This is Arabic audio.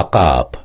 عقاب